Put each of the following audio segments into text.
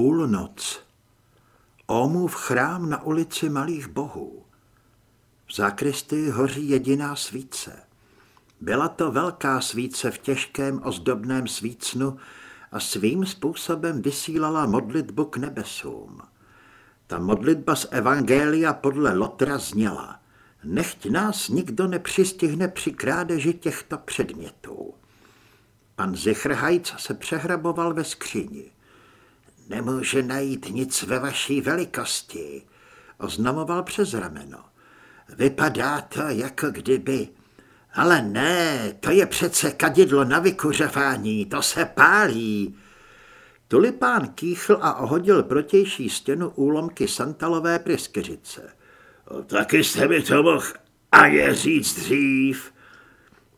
Půlnoc. Omův chrám na ulici Malých bohů. V zákristy hoří jediná svíce. Byla to velká svíce v těžkém ozdobném svícnu a svým způsobem vysílala modlitbu k nebesům. Ta modlitba z Evangelia podle Lotra zněla Nechť nás nikdo nepřistihne při krádeži těchto předmětů. Pan Zichrhajc se přehraboval ve skříni. Nemůže najít nic ve vaší velikosti, oznamoval přes rameno. Vypadá to, jako kdyby... Ale ne, to je přece kadidlo na vykuřování, to se pálí. Tulipán kýchl a ohodil protější stěnu úlomky santalové pryskyřice. Taky jste mi to mohl je říct dřív.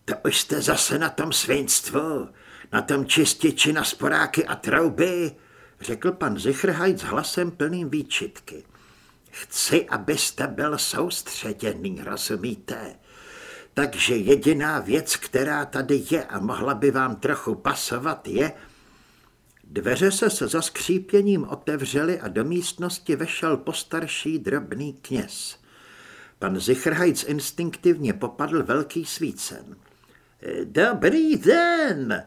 To už jste zase na tom svinstvu, na tom čističi na sporáky a trouby, řekl pan Zichrhajt s hlasem plným výčitky. Chci, abyste byl soustředěný, rozumíte? Takže jediná věc, která tady je a mohla by vám trochu pasovat, je... Dveře se se zaskřípěním otevřely a do místnosti vešel postarší drobný kněz. Pan Zichrhajc instinktivně popadl velký svícen. Dobrý den,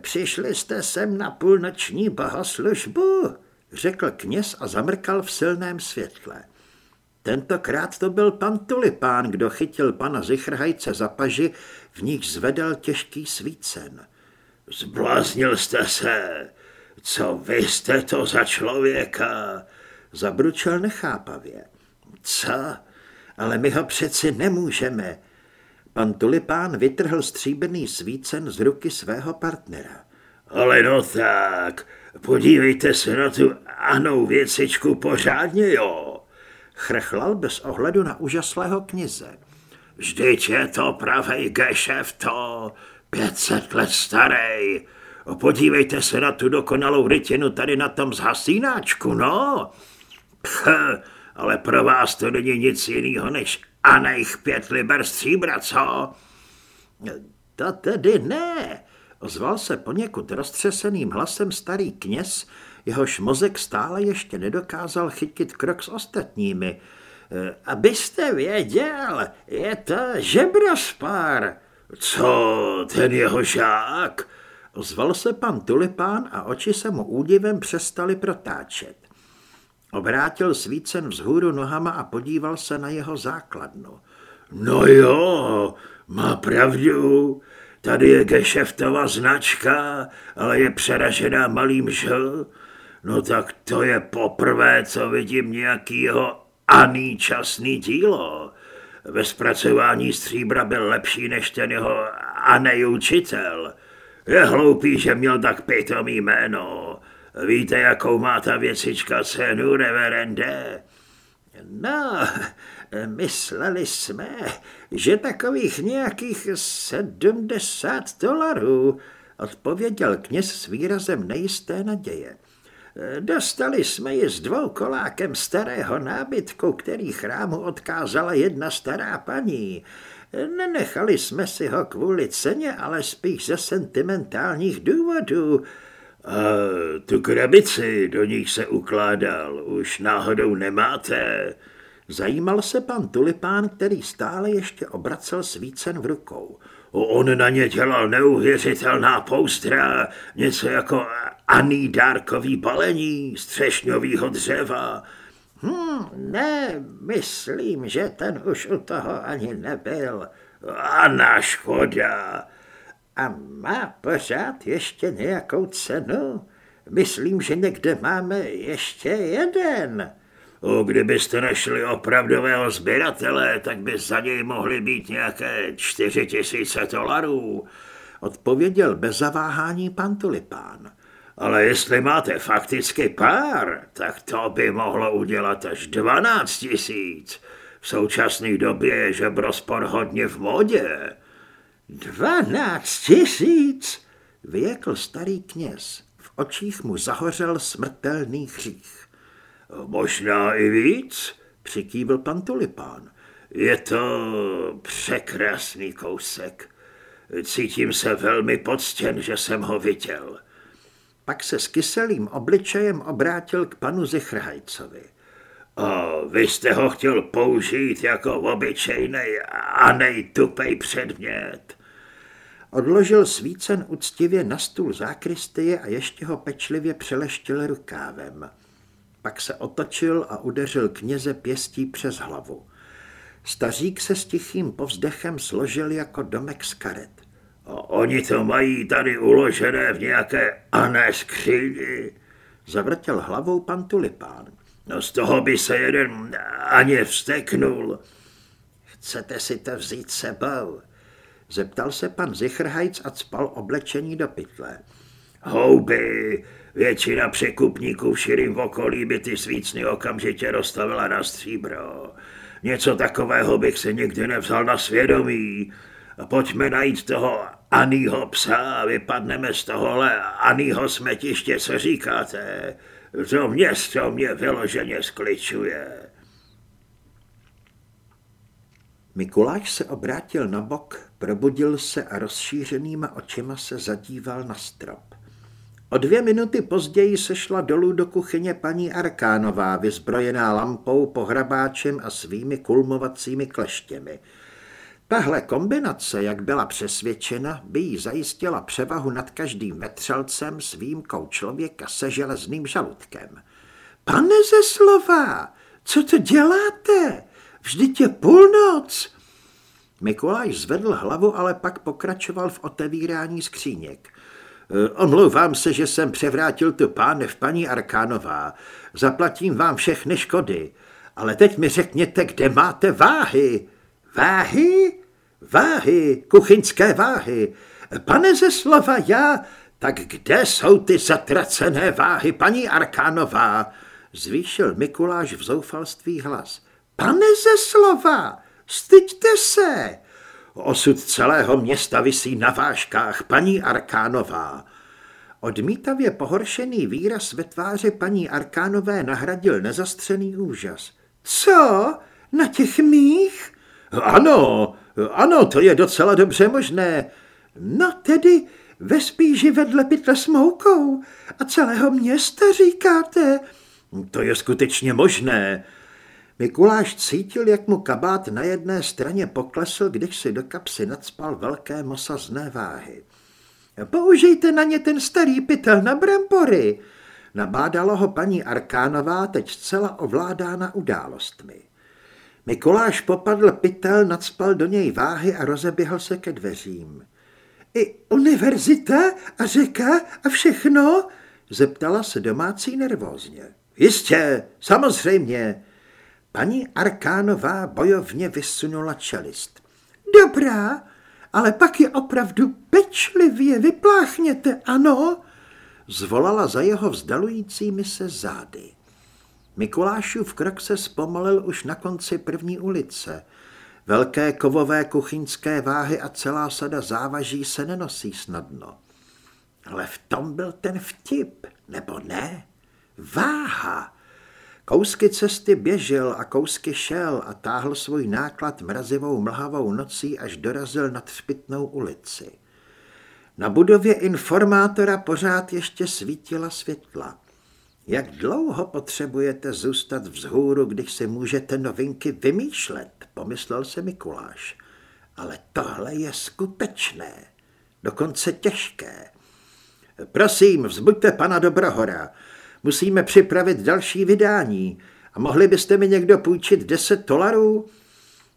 přišli jste sem na půlnoční bohoslužbu, řekl kněz a zamrkal v silném světle. Tentokrát to byl pan Tulipán, kdo chytil pana Zichrhajce za paži, v nich zvedal těžký svícen. Zbláznil jste se, co vy jste to za člověka, zabručel nechápavě. Co? Ale my ho přeci nemůžeme. Pan Tulipán vytrhl stříbrný svícen z ruky svého partnera. Ale no tak, podívejte se na tu anou věcičku pořádně, jo. Chrchlal bez ohledu na úžaslého knize. Vždyť je to pravej gešef to, 500 let starý. Podívejte se na tu dokonalou rytinu tady na tom zhasínáčku, no. Pch, ale pro vás to není nic jiného než anejch pět liber stříbra, co? To tedy ne, ozval se poněkud roztřeseným hlasem starý kněz, jehož mozek stále ještě nedokázal chytit krok s ostatními. Abyste věděl, je to žebrospár. Co, ten jeho žák? Ozval se pan Tulipán a oči se mu údivem přestali protáčet. Obrátil svícen vzhůru nohama a podíval se na jeho základnu. No jo, má pravdu. Tady je gešeftová značka, ale je přeražená malým žl. No tak to je poprvé, co vidím nějakýho aný časný dílo. Ve zpracování stříbra byl lepší než ten jeho anej učitel. Je hloupý, že měl tak pitomý jméno. Víte, jakou má ta věcička cenu, reverende? No, mysleli jsme, že takových nějakých sedmdesát dolarů, odpověděl kněz s výrazem nejisté naděje. Dostali jsme ji s dvou kolákem starého nábytku, který chrámu odkázala jedna stará paní. Nenechali jsme si ho kvůli ceně, ale spíš ze sentimentálních důvodů. A tu krabici, do nich se ukládal, už náhodou nemáte? Zajímal se pan Tulipán, který stále ještě obracel svícen v rukou. On na ně dělal neuvěřitelná poustra, něco jako aný dárkový balení střešňovýho dřeva. Hm, ne, myslím, že ten už u toho ani nebyl. A na škoda. A má pořád ještě nějakou cenu? Myslím, že někde máme ještě jeden. O, kdybyste našli opravdového sběratele, tak by za něj mohly být nějaké čtyři tisíce dolarů, odpověděl bez zaváhání pan Tulipán. Ale jestli máte fakticky pár, tak to by mohlo udělat až 12 tisíc. V současné době je žebrospor hodně v modě. Dvanáct tisíc, vyjekl starý kněz. V očích mu zahořel smrtelný hřích. Možná i víc, přikývil pan Tulipán. Je to překrásný kousek. Cítím se velmi poctěn, že jsem ho viděl. Pak se s kyselým obličejem obrátil k panu Zichrhajcovi. O, vy jste ho chtěl použít jako obyčejný a nejtupej předmět. Odložil svícen uctivě na stůl zákristie a ještě ho pečlivě přeleštil rukávem. Pak se otočil a udeřil kněze pěstí přes hlavu. Stařík se s tichým povzdechem složil jako domek z karet. O, oni to mají tady uložené v nějaké ané skříni. Zavrtěl hlavou pan Tulipán. No z toho by se jeden ani vsteknul. Chcete si to vzít sebou? Zeptal se pan Zichrhajc a spal oblečení do pytle. Houby, většina překupníků v širým okolí by ty svícny okamžitě rozstavila na stříbro. Něco takového bych se nikdy nevzal na svědomí. Pojďme najít toho Anýho psa a vypadneme z tohohle Anýho smetiště, co říkáte. To město mě vyloženě skličuje. Mikuláš se obrátil na bok, probudil se a rozšířenýma očima se zadíval na strop. O dvě minuty později sešla dolů do kuchyně paní Arkánová, vyzbrojená lampou, pohrabáčem a svými kulmovacími kleštěmi. Tahle kombinace, jak byla přesvědčena, by jí zajistila převahu nad každým vetřelcem s výjimkou člověka se železným žaludkem. Pane ze slova, co to děláte? Vždyť je půlnoc. Mikuláš zvedl hlavu, ale pak pokračoval v otevírání skříněk. E, omlouvám se, že jsem převrátil tu pánev paní Arkánová. Zaplatím vám všechny škody. Ale teď mi řekněte, kde máte váhy. Váhy? Váhy, kuchyňské váhy. Pane ze slova já, tak kde jsou ty zatracené váhy, paní Arkánová? Zvýšil Mikuláš v zoufalství hlas. Pane ze slova, styďte se! Osud celého města visí na vážkách, paní Arkánová. Odmítavě pohoršený výraz ve tváři paní Arkánové nahradil nezastřený úžas. Co? Na těch mých? Ano, ano, to je docela dobře možné. No tedy ve spíži vedle pytle s moukou a celého města říkáte. To je skutečně možné. Mikuláš cítil, jak mu kabát na jedné straně poklesl, když si do kapsy nadspal velké mosazné váhy. Použijte na ně ten starý pytel na brambory. Nabádalo ho paní Arkánová, teď zcela ovládána událostmi. Mikuláš popadl pytel, nadspal do něj váhy a rozeběhl se ke dveřím. I univerzita a řeka a všechno? Zeptala se domácí nervózně. Jistě, samozřejmě. Paní Arkánová bojovně vysunula čelist. Dobrá, ale pak je opravdu pečlivě vypláchněte, ano? Zvolala za jeho vzdalujícími se zády. Mikulášův krok se zpomalil už na konci první ulice. Velké kovové kuchyňské váhy a celá sada závaží se nenosí snadno. Ale v tom byl ten vtip, nebo ne? Váha! Kousky cesty běžel a kousky šel a táhl svůj náklad mrazivou mlhavou nocí, až dorazil nad Třpitnou ulici. Na budově informátora pořád ještě svítila světla. Jak dlouho potřebujete zůstat vzhůru, když si můžete novinky vymýšlet, pomyslel se Mikuláš. Ale tohle je skutečné, dokonce těžké. Prosím, vzbuďte pana Dobrohora, musíme připravit další vydání a mohli byste mi někdo půjčit deset dolarů?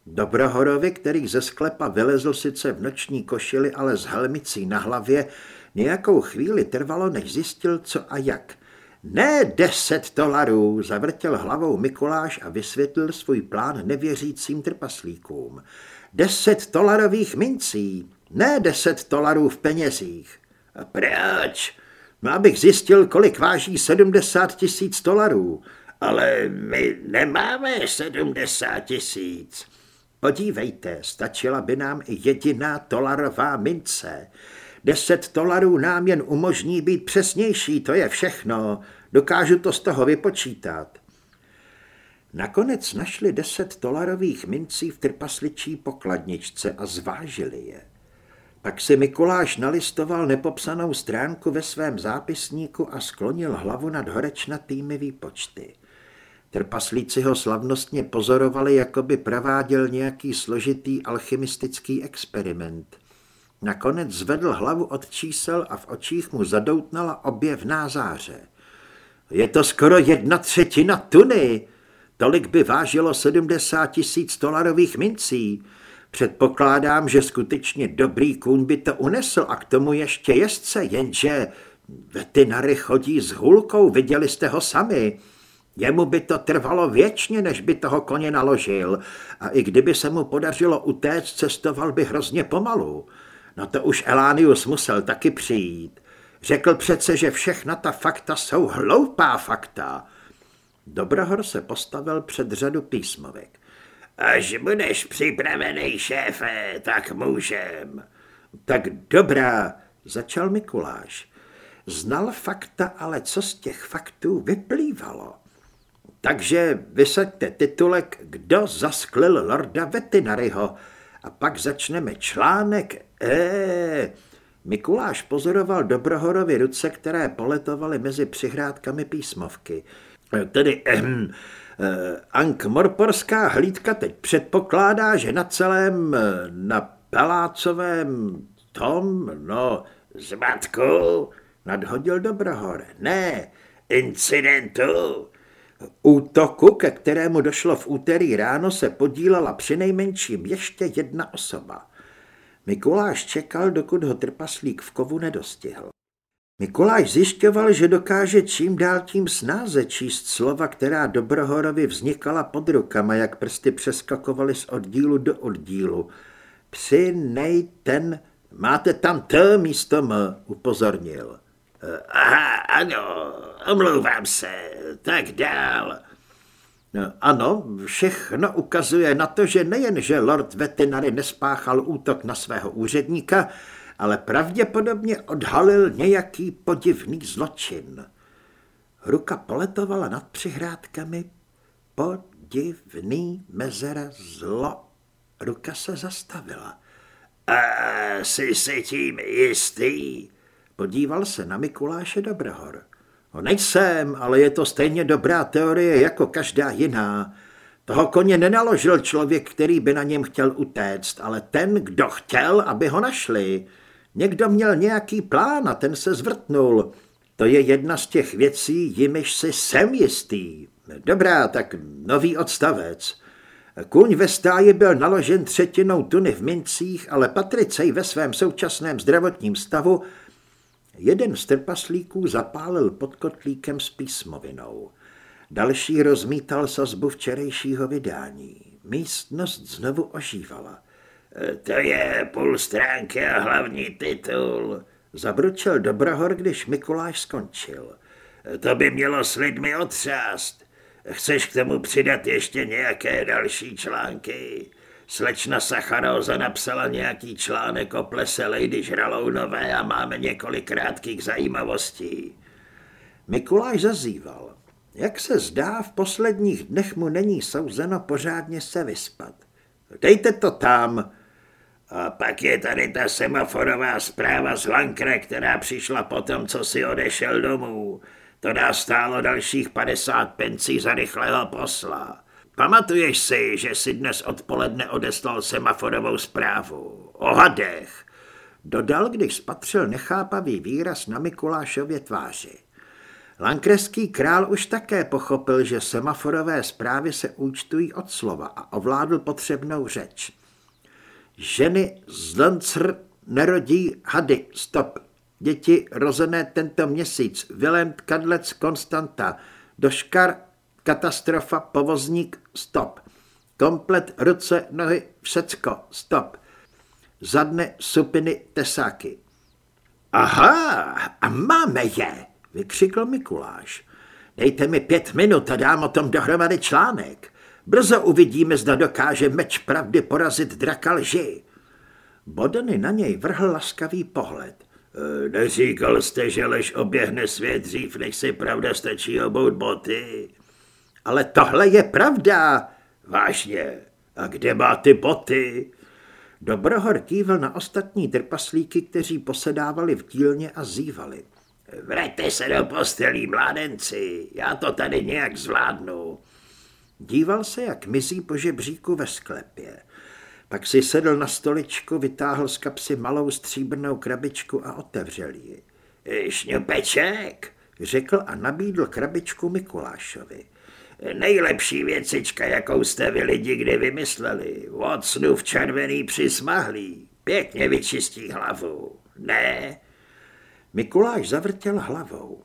Dobrohorovi, který ze sklepa vylezl sice v noční košili, ale s helmicí na hlavě, nějakou chvíli trvalo, než zjistil, co a jak – ne deset dolarů, zavrtěl hlavou Mikuláš a vysvětlil svůj plán nevěřícím trpaslíkům. Deset dolarových mincí, ne deset dolarů v penězích. A proč? No, abych zjistil, kolik váží sedmdesát tisíc dolarů. Ale my nemáme sedmdesát tisíc. Podívejte, stačila by nám i jediná dolarová mince. Deset dolarů nám jen umožní být přesnější, to je všechno. Dokážu to z toho vypočítat. Nakonec našli deset dolarových mincí v trpasličí pokladničce a zvážili je. Pak si Mikuláš nalistoval nepopsanou stránku ve svém zápisníku a sklonil hlavu nad horečnatými výpočty. Trpaslíci ho slavnostně pozorovali, jako by prováděl nějaký složitý alchymistický experiment. Nakonec zvedl hlavu od čísel a v očích mu zadoutnala objevná záře. Je to skoro jedna třetina tuny. Tolik by vážilo 70 tisíc dolarových mincí. Předpokládám, že skutečně dobrý kůň by to unesl a k tomu ještě jezdce, jenže veterinary chodí s hůlkou, viděli jste ho sami. Jemu by to trvalo věčně, než by toho koně naložil a i kdyby se mu podařilo utéct, cestoval by hrozně pomalu. No to už Elánius musel taky přijít. Řekl přece, že všechna ta fakta jsou hloupá fakta. Dobrohor se postavil před řadu písmovek. Až budeš připravený, šéfe, tak můžem. Tak dobrá, začal Mikuláš. Znal fakta, ale co z těch faktů vyplývalo? Takže vysaďte titulek Kdo zasklil lorda Vetinaryho a pak začneme článek E. Mikuláš pozoroval Dobrohorovi ruce, které poletovaly mezi přihrádkami písmovky. Tedy ehm, Eh, Ankh-Morporská hlídka teď předpokládá, že na celém, eh, na Pelácovém tom, no, zmatku, nadhodil Dobrohor. Ne, incidentu. Útoku, ke kterému došlo v úterý ráno, se podílela přinejmenším ještě jedna osoba. Mikuláš čekal, dokud ho trpaslík v kovu nedostihl. Mikuláš zjišťoval, že dokáže čím dál tím snáze číst slova, která Dobrohorovi vznikala pod rukama, jak prsty přeskakovaly z oddílu do oddílu. Psi, nej, ten, máte tam T místo M, upozornil. Aha, ano, omlouvám se, tak dál. No, ano, všechno ukazuje na to, že nejen, že Lord Vetinary nespáchal útok na svého úředníka, ale pravděpodobně odhalil nějaký podivný zločin. Ruka poletovala nad přihrádkami. Podivný mezera zlo. Ruka se zastavila. A jsi si tím jistý? Podíval se na Mikuláše Dobrohor. No nejsem, ale je to stejně dobrá teorie jako každá jiná. Toho koně nenaložil člověk, který by na něm chtěl utéct, ale ten, kdo chtěl, aby ho našli. Někdo měl nějaký plán a ten se zvrtnul. To je jedna z těch věcí, jimiž si jsem jistý. Dobrá, tak nový odstavec. Kuň ve stáji byl naložen třetinou tuny v mincích, ale Patricej ve svém současném zdravotním stavu jeden z trpaslíků zapálil pod kotlíkem s písmovinou. Další rozmítal sazbu včerejšího vydání. Místnost znovu ožívala. To je půl stránky a hlavní titul. Zabručil Dobrohor, když Mikuláš skončil. To by mělo s lidmi otřást. Chceš k tomu přidat ještě nějaké další články? Slečna Sacharóza napsala nějaký článek o plese Lady Žralounové a máme několik krátkých zajímavostí. Mikuláš zazýval. Jak se zdá, v posledních dnech mu není souzeno pořádně se vyspat. Dejte to tam, a pak je tady ta semaforová zpráva z Lankre, která přišla potom, co si odešel domů. To nás stálo dalších 50 pencí za rychlého posla. Pamatuješ si, že si dnes odpoledne odeslal semaforovou zprávu? O hadech. Dodal, když spatřil nechápavý výraz na Mikulášově tváři. Lankreský král už také pochopil, že semaforové zprávy se účtují od slova a ovládl potřebnou řeč. Ženy z Lancr nerodí hady. Stop. Děti rozené tento měsíc. Vilém Kadlec Konstanta. Doškar katastrofa povozník. Stop. Komplet ruce, nohy, všecko. Stop. Zadne supiny tesáky. Aha, a máme je, vykřikl Mikuláš. Dejte mi pět minut a dám o tom dohromady článek. Brzo uvidíme, zda dokáže meč pravdy porazit draka lži. Bodeny na něj vrhl laskavý pohled. E, neříkal jste, že lež oběhne svět dřív, než si pravda stačí obout boty. Ale tohle je pravda. Vážně. A kde má ty boty? Dobrohor kývil na ostatní trpaslíky, kteří posedávali v dílně a zývali. Vraťte se do postelí, mládenci, já to tady nějak zvládnu. Díval se, jak mizí po žebříku ve sklepě. Pak si sedl na stoličku, vytáhl z kapsy malou stříbrnou krabičku a otevřel ji. Šňupeček, řekl a nabídl krabičku Mikulášovi. Nejlepší věcička, jakou jste vy lidi kdy vymysleli. Od snu v červený přismahlý. Pěkně vyčistí hlavu. Ne? Mikuláš zavrtěl hlavou.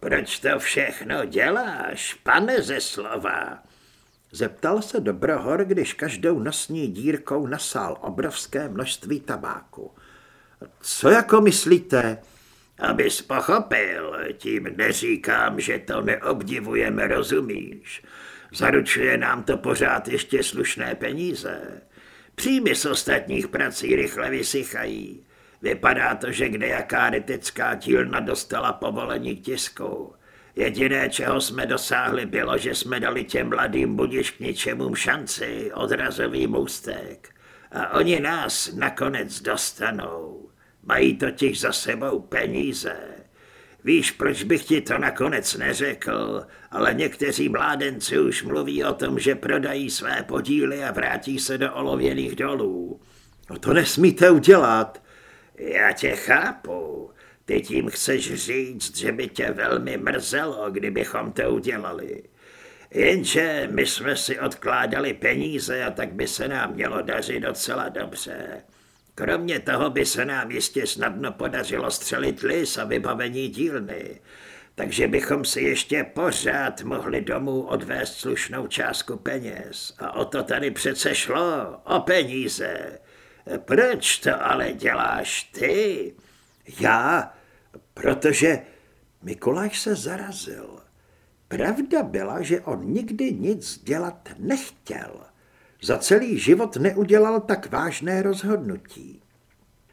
Proč to všechno děláš, pane ze slova? Zeptal se Dobrohor, když každou nosní dírkou nasál obrovské množství tabáku. Co jako myslíte? Abys pochopil, tím neříkám, že to neobdivujeme, rozumíš. Zaručuje nám to pořád ještě slušné peníze. Příjmy z ostatních prací rychle vysychají. Vypadá to, že kde jaká rytecká dílna dostala povolení k tisku. Jediné, čeho jsme dosáhli, bylo, že jsme dali těm mladým budiš k ničemu šanci, odrazový můstek. A oni nás nakonec dostanou. Mají totiž za sebou peníze. Víš, proč bych ti to nakonec neřekl, ale někteří mládenci už mluví o tom, že prodají své podíly a vrátí se do olověných dolů. No to nesmíte udělat. Já tě chápu. Ty tím chceš říct, že by tě velmi mrzelo, kdybychom to udělali. Jenže my jsme si odkládali peníze a tak by se nám mělo dařit docela dobře. Kromě toho by se nám jistě snadno podařilo střelit lis a vybavení dílny, takže bychom si ještě pořád mohli domů odvést slušnou částku peněz. A o to tady přece šlo, o peníze. Proč to ale děláš ty? Já? Protože Mikuláš se zarazil. Pravda byla, že on nikdy nic dělat nechtěl. Za celý život neudělal tak vážné rozhodnutí.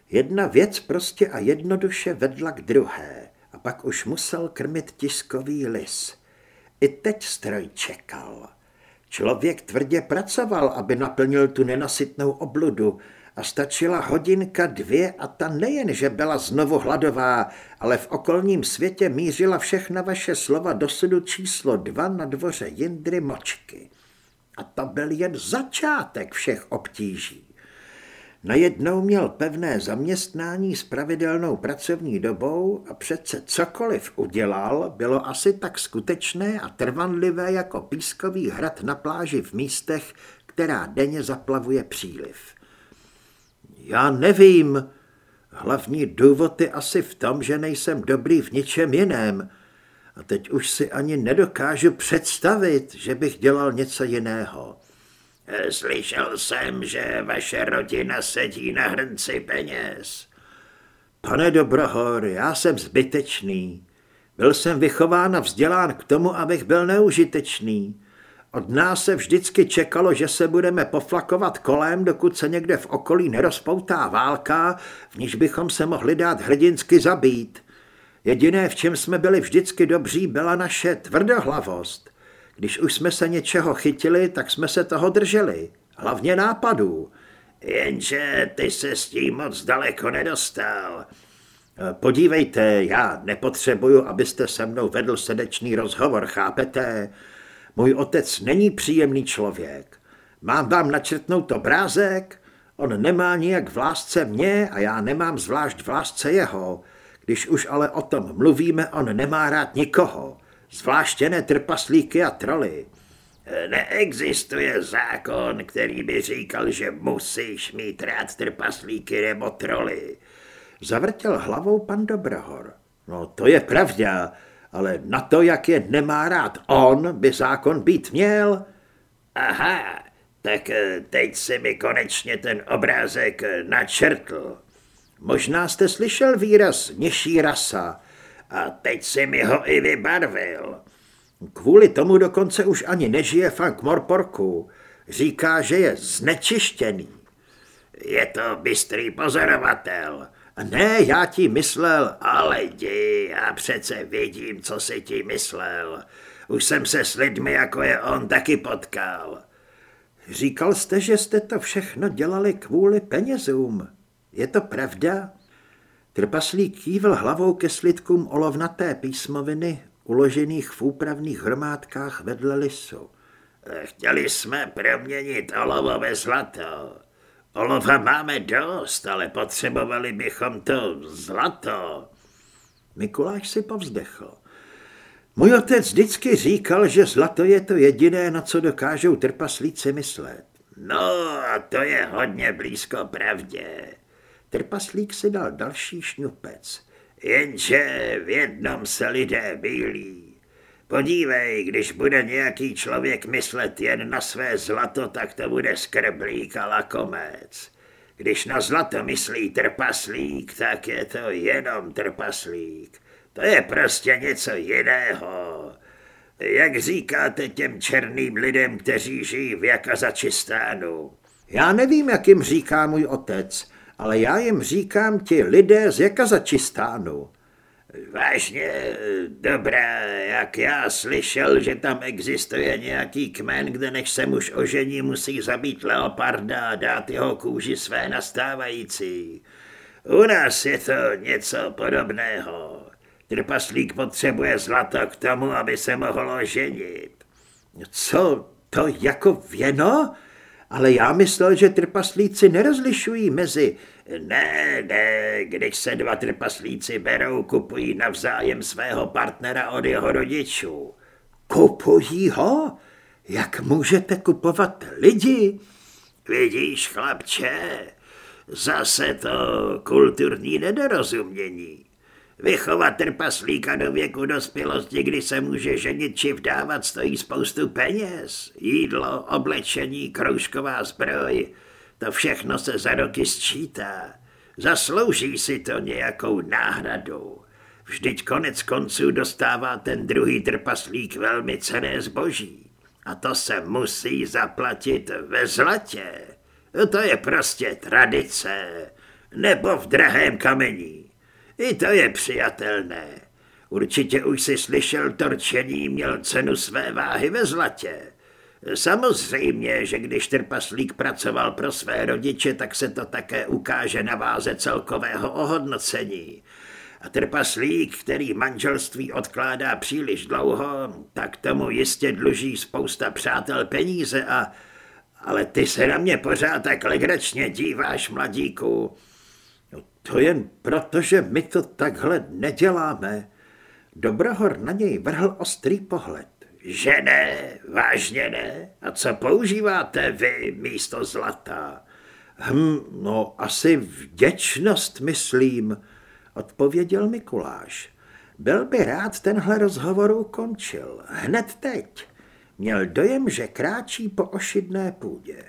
Jedna věc prostě a jednoduše vedla k druhé a pak už musel krmit tiskový lis. I teď stroj čekal. Člověk tvrdě pracoval, aby naplnil tu nenasytnou obludu a stačila hodinka dvě a ta nejen, že byla znovu hladová, ale v okolním světě mířila všechna vaše slova do sudu číslo dva na dvoře Jindry Močky. A to byl jen začátek všech obtíží. Najednou měl pevné zaměstnání s pravidelnou pracovní dobou a přece cokoliv udělal, bylo asi tak skutečné a trvanlivé jako pískový hrad na pláži v místech, která denně zaplavuje příliv. Já nevím. Hlavní důvod je asi v tom, že nejsem dobrý v ničem jiném. A teď už si ani nedokážu představit, že bych dělal něco jiného. Slyšel jsem, že vaše rodina sedí na hrnci peněz. Pane Dobrohor, já jsem zbytečný. Byl jsem vychován a vzdělán k tomu, abych byl neužitečný. Od nás se vždycky čekalo, že se budeme poflakovat kolem, dokud se někde v okolí nerozpoutá válka, v níž bychom se mohli dát hrdinsky zabít. Jediné, v čem jsme byli vždycky dobří, byla naše tvrdohlavost. Když už jsme se něčeho chytili, tak jsme se toho drželi. Hlavně nápadů. Jenže ty se s tím moc daleko nedostal. Podívejte, já nepotřebuju, abyste se mnou vedl srdečný rozhovor, chápete? Můj otec není příjemný člověk. Mám vám načrtnout obrázek? On nemá nijak v lásce mě a já nemám zvlášť v lásce jeho. Když už ale o tom mluvíme, on nemá rád nikoho. Zvláště ne trpaslíky a troly. Neexistuje zákon, který by říkal, že musíš mít rád trpaslíky nebo troly. Zavrtěl hlavou pan Dobrohor. No to je pravda, ale na to, jak je nemá rád on, by zákon být měl. Aha, tak eh, teď si mi konečně ten obrázek eh, načrtl. Možná jste slyšel výraz nižší rasa. A teď si mi ho i vybarvil. Kvůli tomu dokonce už ani nežije Frank Morporku. Říká, že je znečištěný. Je to bystrý pozorovatel. Ne, já ti myslel. Ale jdi, já přece vidím, co si ti myslel. Už jsem se s lidmi, jako je on, taky potkal. Říkal jste, že jste to všechno dělali kvůli penězům. Je to pravda? Trpaslík kývil hlavou ke slitkům olovnaté písmoviny, uložených v úpravných hromádkách vedle lisu. Chtěli jsme proměnit olovo ve zlato. Olova máme dost, ale potřebovali bychom to zlato. Mikuláš si povzdechl. Můj otec vždycky říkal, že zlato je to jediné, na co dokážou trpaslíci myslet. No a to je hodně blízko pravdě. Trpaslík si dal další šňupec. Jenže v jednom se lidé bílí. Podívej, když bude nějaký člověk myslet jen na své zlato, tak to bude skrblík a lakomec. Když na zlato myslí trpaslík, tak je to jenom trpaslík. To je prostě něco jiného. Jak říkáte těm černým lidem, kteří žijí v Jakazačistánu? Já nevím, jak jim říká můj otec, ale já jim říkám ti lidé z Jakazačistánu. Vážně, dobrá, jak já slyšel, že tam existuje nějaký kmen, kde než se muž ožení, musí zabít leoparda a dát jeho kůži své nastávající. U nás je to něco podobného. Trpaslík potřebuje zlato k tomu, aby se mohl oženit. Co, to jako věno? Ale já myslel, že trpaslíci nerozlišují mezi... Ne, ne, když se dva trpaslíci berou, kupují navzájem svého partnera od jeho rodičů. Kupují ho? Jak můžete kupovat lidi? Vidíš, chlapče, zase to kulturní nedorozumění. Vychovat trpaslíka do věku dospělosti, kdy se může ženit či vdávat, stojí spoustu peněz. Jídlo, oblečení, kroužková zbroj, to všechno se za roky sčítá. Zaslouží si to nějakou náhradu. Vždyť konec konců dostává ten druhý trpaslík velmi cené zboží. A to se musí zaplatit ve zlatě. To je prostě tradice. Nebo v drahém kamení. I to je přijatelné. Určitě už si slyšel, torčení měl cenu své váhy ve zlatě. Samozřejmě, že když trpaslík pracoval pro své rodiče, tak se to také ukáže na váze celkového ohodnocení. A trpaslík, který manželství odkládá příliš dlouho, tak tomu jistě dluží spousta přátel peníze a... Ale ty se na mě pořád tak legračně díváš, mladíku. To jen proto, že my to takhle neděláme. Dobrohor na něj vrhl ostrý pohled. Že ne, vážně ne. A co používáte vy místo zlata? Hm, no asi vděčnost, myslím, odpověděl Mikuláš. Byl by rád tenhle rozhovor ukončil. Hned teď. Měl dojem, že kráčí po ošidné půdě.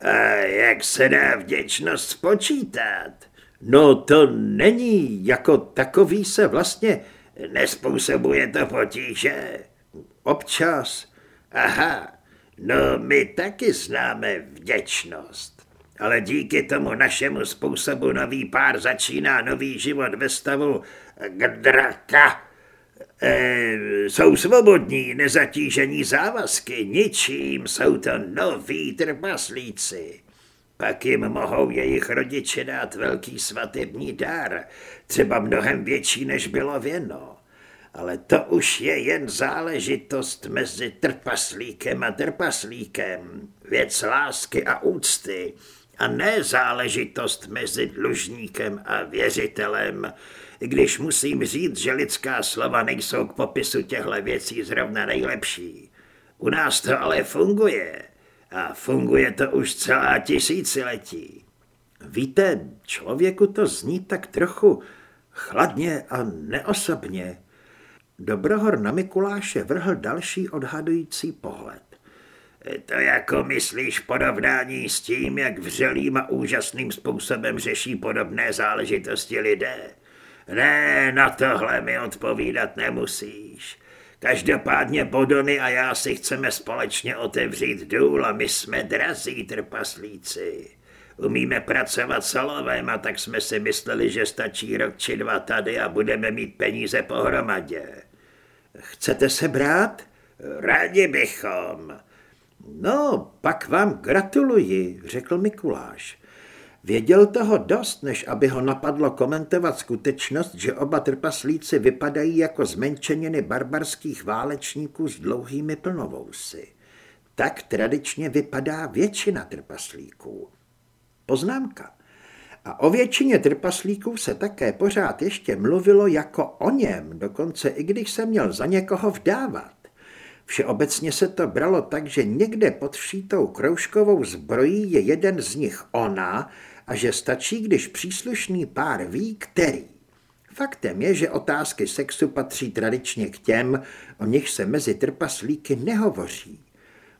A jak se dá vděčnost spočítat? No to není, jako takový se vlastně nespůsobuje to potíže. Občas. Aha, no my taky známe vděčnost. Ale díky tomu našemu způsobu nový pár začíná nový život ve stavu draka. E, jsou svobodní, nezatížení závazky, ničím, jsou to noví trpaslíci. Pak jim mohou jejich rodiče dát velký svatební dar, třeba mnohem větší, než bylo věno. Ale to už je jen záležitost mezi trpaslíkem a trpaslíkem, věc lásky a úcty, a ne záležitost mezi dlužníkem a věřitelem, když musím říct, že lidská slova nejsou k popisu těchto věcí zrovna nejlepší. U nás to ale funguje. A funguje to už celá tisíciletí. Víte, člověku to zní tak trochu chladně a neosobně. Dobrohor na Mikuláše vrhl další odhadující pohled. To jako myslíš porovnání s tím, jak vřelým a úžasným způsobem řeší podobné záležitosti lidé? Ne, na tohle mi odpovídat nemusíš. Každopádně Bodony a já si chceme společně otevřít důl a my jsme drazí trpaslíci. Umíme pracovat solovém a tak jsme si mysleli, že stačí rok či dva tady a budeme mít peníze pohromadě. Chcete se brát? Rádi bychom. No, pak vám gratuluji, řekl Mikuláš. Věděl toho dost, než aby ho napadlo komentovat skutečnost, že oba trpaslíci vypadají jako zmenšeniny barbarských válečníků s dlouhými plnovousy. Tak tradičně vypadá většina trpaslíků. Poznámka. A o většině trpaslíků se také pořád ještě mluvilo jako o něm, dokonce i když se měl za někoho vdávat. Všeobecně se to bralo tak, že někde pod všítou kroužkovou zbrojí je jeden z nich ona a že stačí, když příslušný pár ví, který. Faktem je, že otázky sexu patří tradičně k těm, o nich se mezi trpaslíky nehovoří.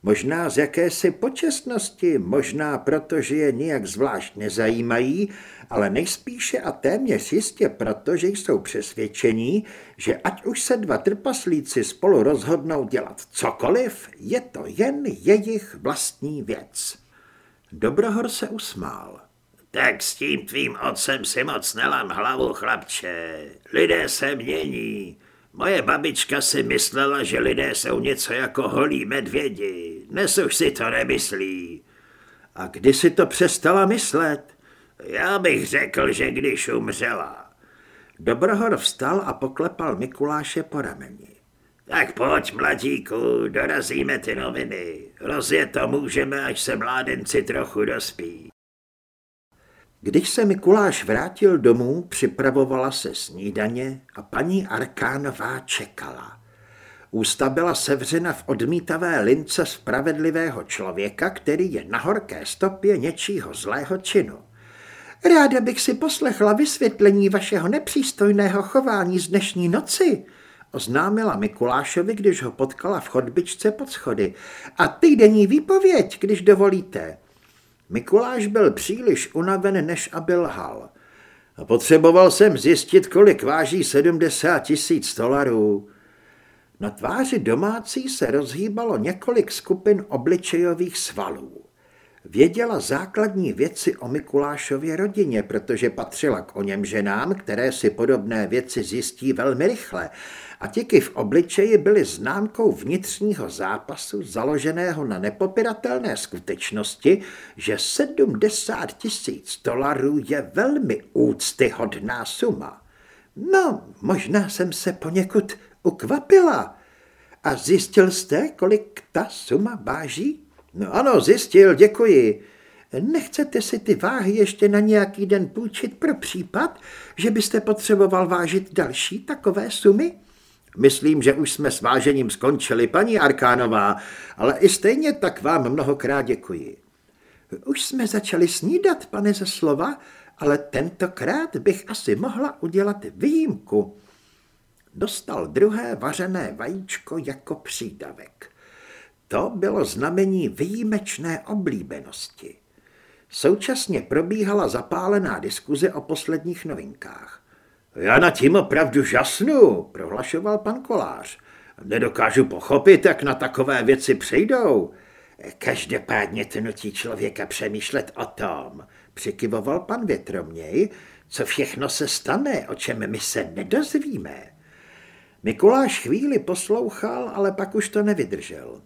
Možná z jakési počestnosti, možná proto, že je nijak zvlášť nezajímají, ale nejspíše a téměř jistě proto, že jsou přesvědčení, že ať už se dva trpaslíci spolu rozhodnou dělat cokoliv, je to jen jejich vlastní věc. Dobrohor se usmál. Tak s tím tvým otcem si moc nelám hlavu, chlapče. Lidé se mění. Moje babička si myslela, že lidé jsou něco jako holí medvědi. Dnes už si to nemyslí. A kdy si to přestala myslet? Já bych řekl, že když umřela. Dobrohor vstal a poklepal Mikuláše po rameni. Tak pojď, mladíku, dorazíme ty noviny. Rozjet to můžeme, až se mládenci trochu dospí. Když se Mikuláš vrátil domů, připravovala se snídaně a paní Arkánová čekala. Ústa byla sevřena v odmítavé lince spravedlivého člověka, který je na horké stopě něčího zlého činu. Ráda bych si poslechla vysvětlení vašeho nepřístojného chování z dnešní noci, oznámila Mikulášovi, když ho potkala v chodbičce pod schody. A týdenní výpověď, když dovolíte. Mikuláš byl příliš unaven, než aby lhal. Potřeboval jsem zjistit, kolik váží 70 tisíc dolarů. Na tváři domácí se rozhýbalo několik skupin obličejových svalů. Věděla základní věci o Mikulášově rodině, protože patřila k o něm ženám, které si podobné věci zjistí velmi rychle a tiky v obličeji byly známkou vnitřního zápasu založeného na nepopiratelné skutečnosti, že 70 tisíc dolarů je velmi úctyhodná suma. No, možná jsem se poněkud ukvapila. A zjistil jste, kolik ta suma váží? No ano, zjistil, děkuji. Nechcete si ty váhy ještě na nějaký den půjčit pro případ, že byste potřeboval vážit další takové sumy? Myslím, že už jsme s vážením skončili, paní Arkánová, ale i stejně tak vám mnohokrát děkuji. Už jsme začali snídat, pane ze slova, ale tentokrát bych asi mohla udělat výjimku. Dostal druhé vařené vajíčko jako přídavek. To bylo znamení výjimečné oblíbenosti. Současně probíhala zapálená diskuze o posledních novinkách. Já na tím opravdu žasnu, prohlašoval pan Kolář. Nedokážu pochopit, jak na takové věci přijdou. Každopádně to nutí člověka přemýšlet o tom, přikyvoval pan Větroměj, co všechno se stane, o čem my se nedozvíme. Mikuláš chvíli poslouchal, ale pak už to nevydržel.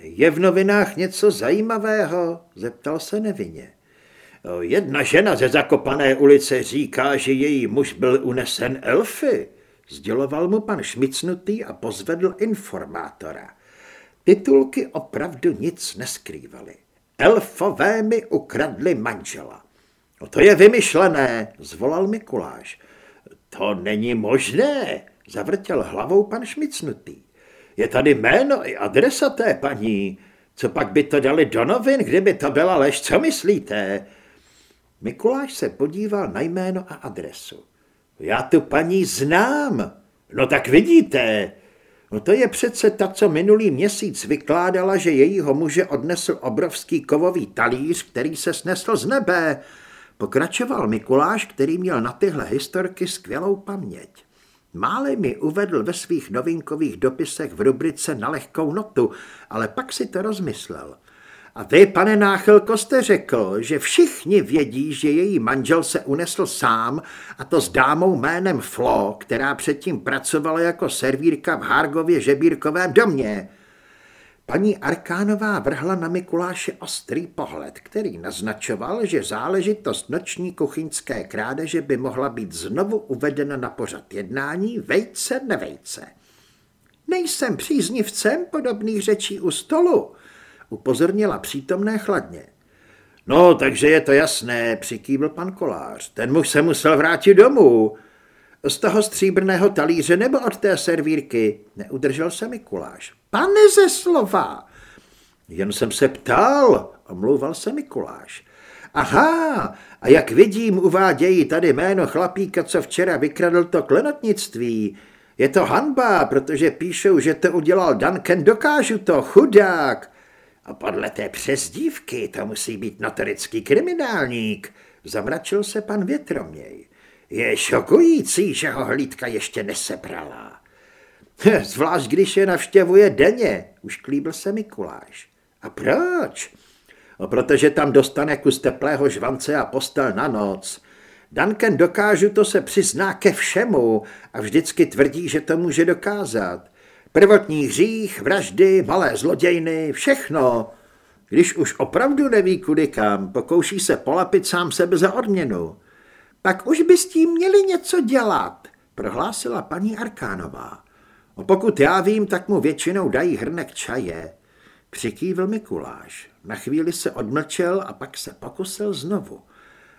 Je v novinách něco zajímavého? zeptal se nevinně. Jedna žena ze Zakopané ulice říká, že její muž byl unesen elfy. Sděloval mu pan Šmicnutý a pozvedl informátora. Titulky opravdu nic neskrývaly. Elfové mi ukradli manžela. No to je vymyšlené, zvolal Mikuláš. To není možné, zavrtěl hlavou pan Šmicnutý. Je tady jméno i adresa té paní. Co pak by to dali do novin, kdyby to byla lež, co myslíte? Mikuláš se podíval na jméno a adresu. Já tu paní znám. No tak vidíte. No to je přece ta, co minulý měsíc vykládala, že jejího muže odnesl obrovský kovový talíř, který se snesl z nebe. Pokračoval Mikuláš, který měl na tyhle historky skvělou paměť. Mále mi uvedl ve svých novinkových dopisech v rubrice na lehkou notu, ale pak si to rozmyslel. A vy, pane Náchylko, jste řekl, že všichni vědí, že její manžel se unesl sám, a to s dámou jménem Flo, která předtím pracovala jako servírka v Hargově žebírkovém domě. Paní Arkánová vrhla na Mikuláše ostrý pohled, který naznačoval, že záležitost noční kuchyňské krádeže by mohla být znovu uvedena na pořad jednání vejce nevejce. Nejsem příznivcem podobných řečí u stolu, upozornila přítomné chladně. No, takže je to jasné, přikývl pan Kolář. Ten muž se musel vrátit domů. Z toho stříbrného talíře nebo od té servírky? Neudržel se Mikuláš. Pane ze slova! Jen jsem se ptal, omlouval se Mikuláš. Aha, a jak vidím, uvádějí tady jméno chlapíka, co včera vykradl to klenotnictví. Je to hanba, protože píšou, že to udělal Duncan, dokážu to, chudák. A podle té přezdívky to musí být notorický kriminálník, zamračil se pan Větroměj. Je šokující, že ho hlídka ještě nesebrala. Zvlášť, když je navštěvuje denně, už klíbil se Mikuláš. A proč? No, protože tam dostane kus teplého žvance a postel na noc. Duncan dokážu, to se přizná ke všemu a vždycky tvrdí, že to může dokázat. Prvotní hřích, vraždy, malé zlodějny, všechno. Když už opravdu neví kudy kam, pokouší se polapit sám sebe za odměnu. Pak už by s tím měli něco dělat, prohlásila paní Arkánová. A pokud já vím, tak mu většinou dají hrnek čaje. Přikývl Mikuláš. Na chvíli se odmlčel a pak se pokusil znovu.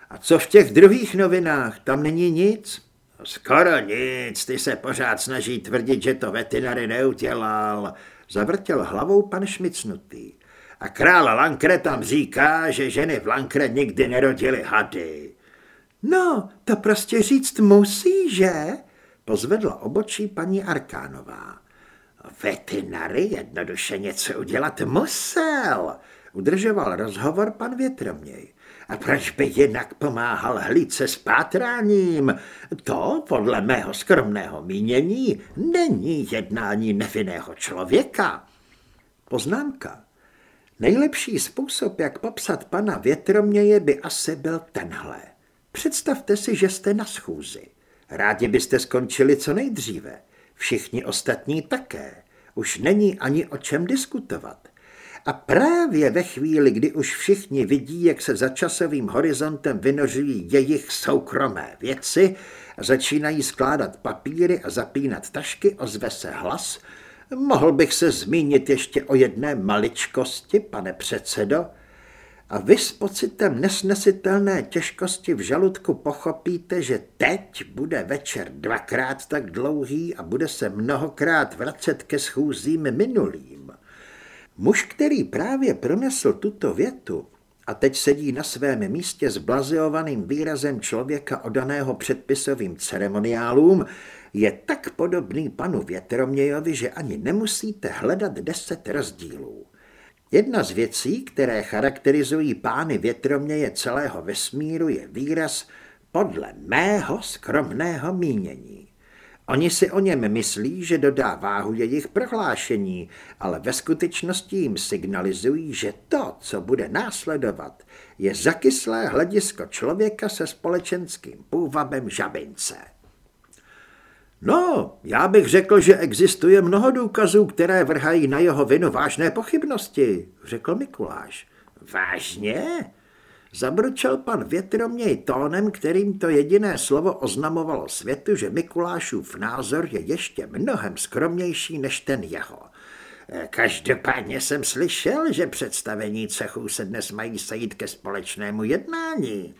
A co v těch druhých novinách? Tam není nic? Skoro nic, ty se pořád snaží tvrdit, že to veterinary neudělal. Zavrtěl hlavou pan Šmicnutý. A král Lankre tam říká, že ženy v Lankre nikdy nerodily hady. No, to prostě říct musí, že? Pozvedla obočí paní Arkánová. Veterinary jednoduše něco udělat musel, udržoval rozhovor pan Větroměj. A proč by jinak pomáhal hlídce s pátráním? To, podle mého skromného mínění, není jednání nevinného člověka. Poznámka. Nejlepší způsob, jak popsat pana Větroměje, by asi byl tenhle. Představte si, že jste na schůzi. Rádi byste skončili co nejdříve. Všichni ostatní také. Už není ani o čem diskutovat. A právě ve chvíli, kdy už všichni vidí, jak se za časovým horizontem vynořují jejich soukromé věci začínají skládat papíry a zapínat tašky, ozve se hlas. Mohl bych se zmínit ještě o jedné maličkosti, pane předsedo? A vy s pocitem nesnesitelné těžkosti v žaludku pochopíte, že teď bude večer dvakrát tak dlouhý a bude se mnohokrát vracet ke schůzím minulým. Muž, který právě pronesl tuto větu a teď sedí na svém místě s blazeovaným výrazem člověka odaného předpisovým ceremoniálům, je tak podobný panu Větromějovi, že ani nemusíte hledat deset rozdílů. Jedna z věcí, které charakterizují pány větroměje celého vesmíru, je výraz podle mého skromného mínění. Oni si o něm myslí, že dodá váhu jejich prohlášení, ale ve skutečnosti jim signalizují, že to, co bude následovat, je zakyslé hledisko člověka se společenským půvabem žabince. No, já bych řekl, že existuje mnoho důkazů, které vrhají na jeho vinu vážné pochybnosti, řekl Mikuláš. Vážně? Zabručel pan Větroměj tónem, kterým to jediné slovo oznamovalo světu, že Mikulášův názor je ještě mnohem skromnější než ten jeho. Každopádně jsem slyšel, že představení cechů se dnes mají sejít ke společnému jednání.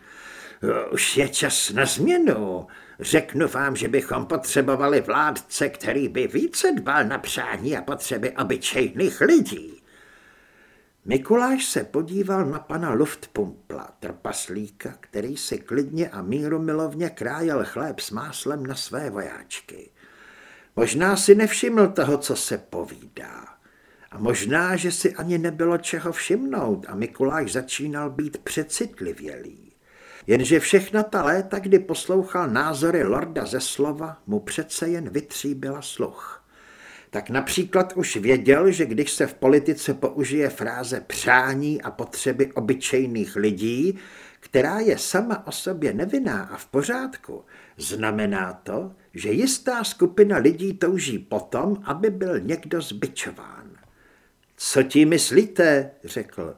Už je čas na změnu. Řeknu vám, že bychom potřebovali vládce, který by více dbal na přání a potřeby obyčejných lidí. Mikuláš se podíval na pana Luftpumpla, trpaslíka, který si klidně a míru milovně krájel chléb s máslem na své vojáčky. Možná si nevšiml toho, co se povídá. A možná, že si ani nebylo čeho všimnout a Mikuláš začínal být přecitlivělý. Jenže všechna ta léta, kdy poslouchal názory lorda ze slova, mu přece jen vytříbila sluch. Tak například už věděl, že když se v politice použije fráze přání a potřeby obyčejných lidí, která je sama o sobě nevinná a v pořádku, znamená to, že jistá skupina lidí touží potom, aby byl někdo zbyčován. Co tím myslíte, řekl.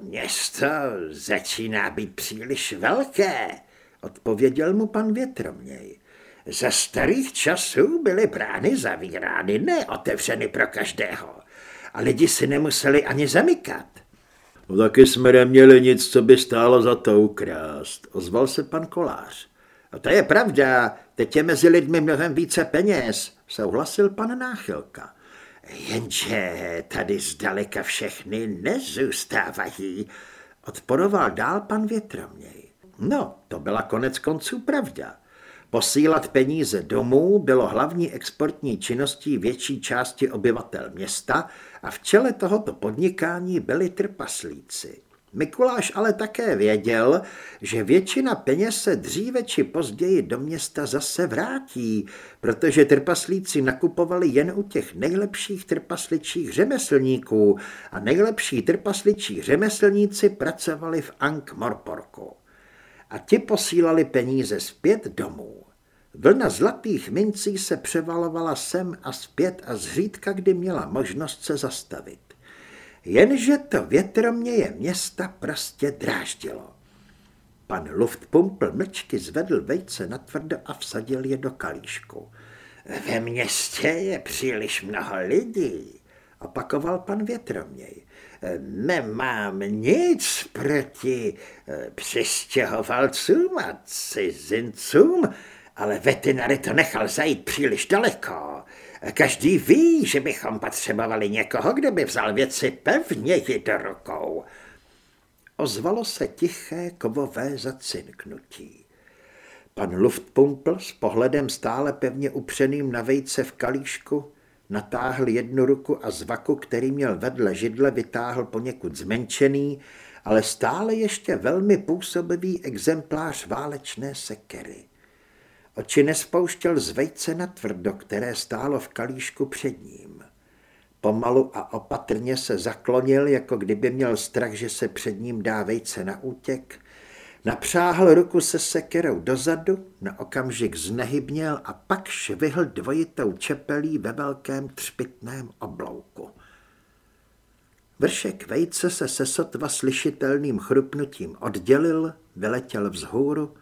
Město začíná být příliš velké, odpověděl mu pan Větroměj. Za starých časů byly brány zavírány, ne otevřeny pro každého. A lidi si nemuseli ani zamykat. No taky jsme neměli nic, co by stálo za to ukrást, ozval se pan Kolář. No to je pravda, teď je mezi lidmi mnohem více peněz, souhlasil pan Náchylka. Jenže tady zdaleka všechny nezůstávají, odporoval dál pan Větroměj. No, to byla konec konců pravda. Posílat peníze domů bylo hlavní exportní činností větší části obyvatel města a v čele tohoto podnikání byli trpaslíci. Mikuláš ale také věděl, že většina peněz se dříve či později do města zase vrátí, protože trpaslíci nakupovali jen u těch nejlepších trpasličích řemeslníků a nejlepší trpasličí řemeslníci pracovali v Ankh-Morporku. A ti posílali peníze zpět domů. Vlna zlatých mincí se převalovala sem a zpět a zřídka kdy měla možnost se zastavit. Jenže to větroměje města prostě dráždilo. Pan Luftpumpl mlčky zvedl vejce na tvrdo a vsadil je do kalíšku. Ve městě je příliš mnoho lidí, opakoval pan Větroměj. Nemám nic proti eh, přistěhovalcům a cizincům, ale veterinary to nechal zajít příliš daleko. Každý ví, že bychom potřebovali někoho, kdo by vzal věci pevně do rukou. Ozvalo se tiché kovové zacinknutí. Pan Luftpumpl s pohledem stále pevně upřeným na vejce v kalíšku natáhl jednu ruku a z vaku, který měl vedle židle, vytáhl poněkud zmenšený, ale stále ještě velmi působivý exemplář válečné sekery. Oči nespouštěl z vejce na tvrdo, které stálo v kalíšku před ním. Pomalu a opatrně se zaklonil, jako kdyby měl strach, že se před ním dá vejce na útěk. Napřáhl ruku se sekerou dozadu, na okamžik znehybněl a pak švihl dvojitou čepelí ve velkém třpitném oblouku. Vršek vejce se se sotva slyšitelným chrupnutím oddělil, vyletěl vzhůru,